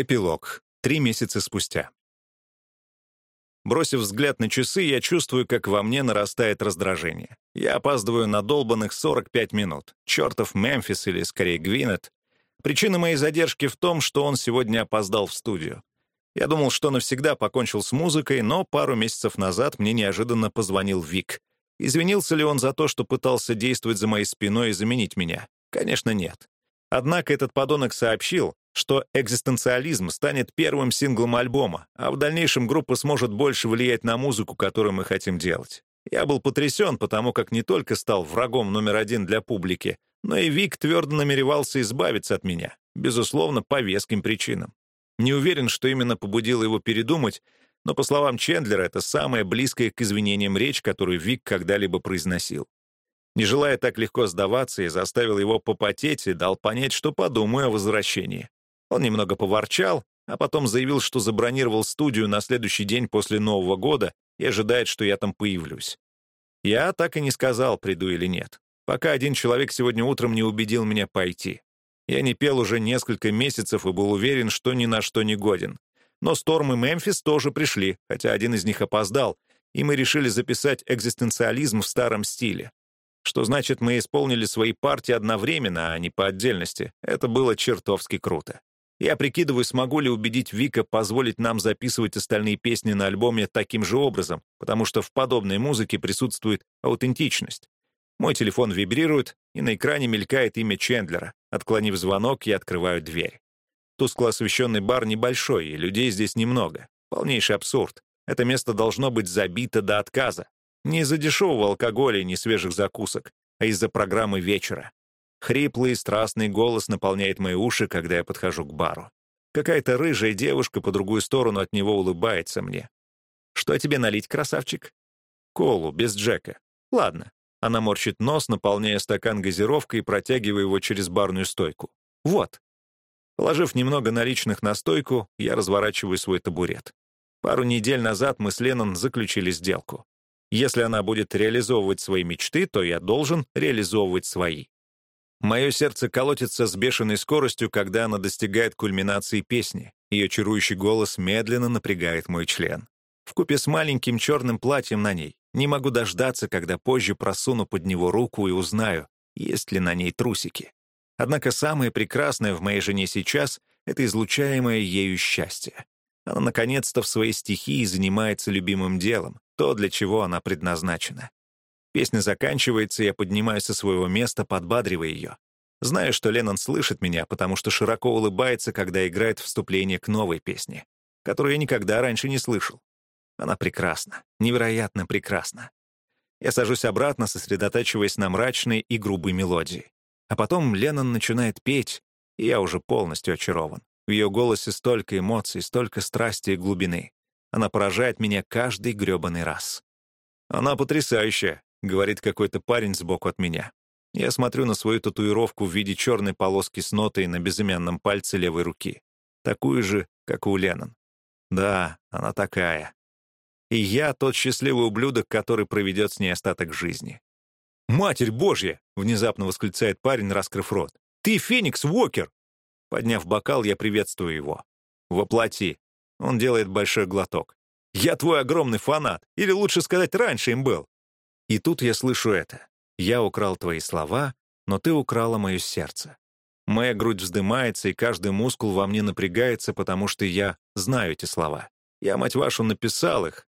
Эпилог. Три месяца спустя. Бросив взгляд на часы, я чувствую, как во мне нарастает раздражение. Я опаздываю на долбанных 45 минут. Чертов Мемфис или, скорее, Гвинет. Причина моей задержки в том, что он сегодня опоздал в студию. Я думал, что навсегда покончил с музыкой, но пару месяцев назад мне неожиданно позвонил Вик. Извинился ли он за то, что пытался действовать за моей спиной и заменить меня? Конечно, нет. Однако этот подонок сообщил, что экзистенциализм станет первым синглом альбома, а в дальнейшем группа сможет больше влиять на музыку, которую мы хотим делать. Я был потрясен, потому как не только стал врагом номер один для публики, но и Вик твердо намеревался избавиться от меня, безусловно, по веским причинам. Не уверен, что именно побудило его передумать, но, по словам Чендлера, это самая близкая к извинениям речь, которую Вик когда-либо произносил. Не желая так легко сдаваться, я заставил его попотеть и дал понять, что подумаю о возвращении. Он немного поворчал, а потом заявил, что забронировал студию на следующий день после Нового года и ожидает, что я там появлюсь. Я так и не сказал, приду или нет, пока один человек сегодня утром не убедил меня пойти. Я не пел уже несколько месяцев и был уверен, что ни на что не годен. Но Сторм и Мемфис тоже пришли, хотя один из них опоздал, и мы решили записать экзистенциализм в старом стиле. Что значит, мы исполнили свои партии одновременно, а не по отдельности. Это было чертовски круто. Я прикидываю, смогу ли убедить Вика позволить нам записывать остальные песни на альбоме таким же образом, потому что в подобной музыке присутствует аутентичность. Мой телефон вибрирует, и на экране мелькает имя Чендлера. Отклонив звонок, я открываю дверь. Тускло освещенный бар небольшой, и людей здесь немного. Полнейший абсурд. Это место должно быть забито до отказа. Не из-за дешевого алкоголя и несвежих закусок, а из-за программы вечера. Хриплый, страстный голос наполняет мои уши, когда я подхожу к бару. Какая-то рыжая девушка по другую сторону от него улыбается мне. «Что тебе налить, красавчик?» «Колу, без Джека». «Ладно». Она морщит нос, наполняя стакан газировкой и протягивая его через барную стойку. «Вот». Положив немного наличных на стойку, я разворачиваю свой табурет. Пару недель назад мы с Леннон заключили сделку. Если она будет реализовывать свои мечты, то я должен реализовывать свои. Мое сердце колотится с бешеной скоростью, когда она достигает кульминации песни. Ее чарующий голос медленно напрягает мой член. Вкупе с маленьким черным платьем на ней. Не могу дождаться, когда позже просуну под него руку и узнаю, есть ли на ней трусики. Однако самое прекрасное в моей жене сейчас — это излучаемое ею счастье. Она наконец-то в своей стихии занимается любимым делом, то, для чего она предназначена. Песня заканчивается, я поднимаюсь со своего места, подбадривая ее. Знаю, что Леннон слышит меня, потому что широко улыбается, когда играет вступление к новой песне, которую я никогда раньше не слышал. Она прекрасна, невероятно прекрасна. Я сажусь обратно, сосредотачиваясь на мрачной и грубой мелодии. А потом Леннон начинает петь, и я уже полностью очарован. В ее голосе столько эмоций, столько страсти и глубины. Она поражает меня каждый грёбаный раз. Она потрясающая, — говорит какой-то парень сбоку от меня. Я смотрю на свою татуировку в виде черной полоски с нотой на безымянном пальце левой руки. Такую же, как у Леннон. Да, она такая. И я тот счастливый ублюдок, который проведет с ней остаток жизни. «Матерь Божья!» — внезапно восклицает парень, раскрыв рот. «Ты Феникс Уокер!» Подняв бокал, я приветствую его. «Воплоти!» Он делает большой глоток. «Я твой огромный фанат! Или лучше сказать, раньше им был!» И тут я слышу это. «Я украл твои слова, но ты украла мое сердце». Моя грудь вздымается, и каждый мускул во мне напрягается, потому что я знаю эти слова. Я, мать вашу, написал их.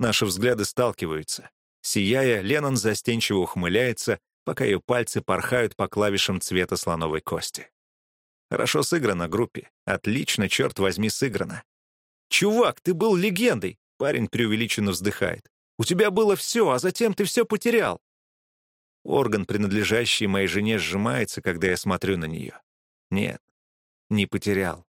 Наши взгляды сталкиваются. Сияя, Леннон застенчиво ухмыляется, пока ее пальцы порхают по клавишам цвета слоновой кости. Хорошо сыграно, группе. Отлично, черт возьми, сыграно. «Чувак, ты был легендой!» Парень преувеличенно вздыхает. У тебя было все, а затем ты все потерял». Орган, принадлежащий моей жене, сжимается, когда я смотрю на нее. Нет, не потерял.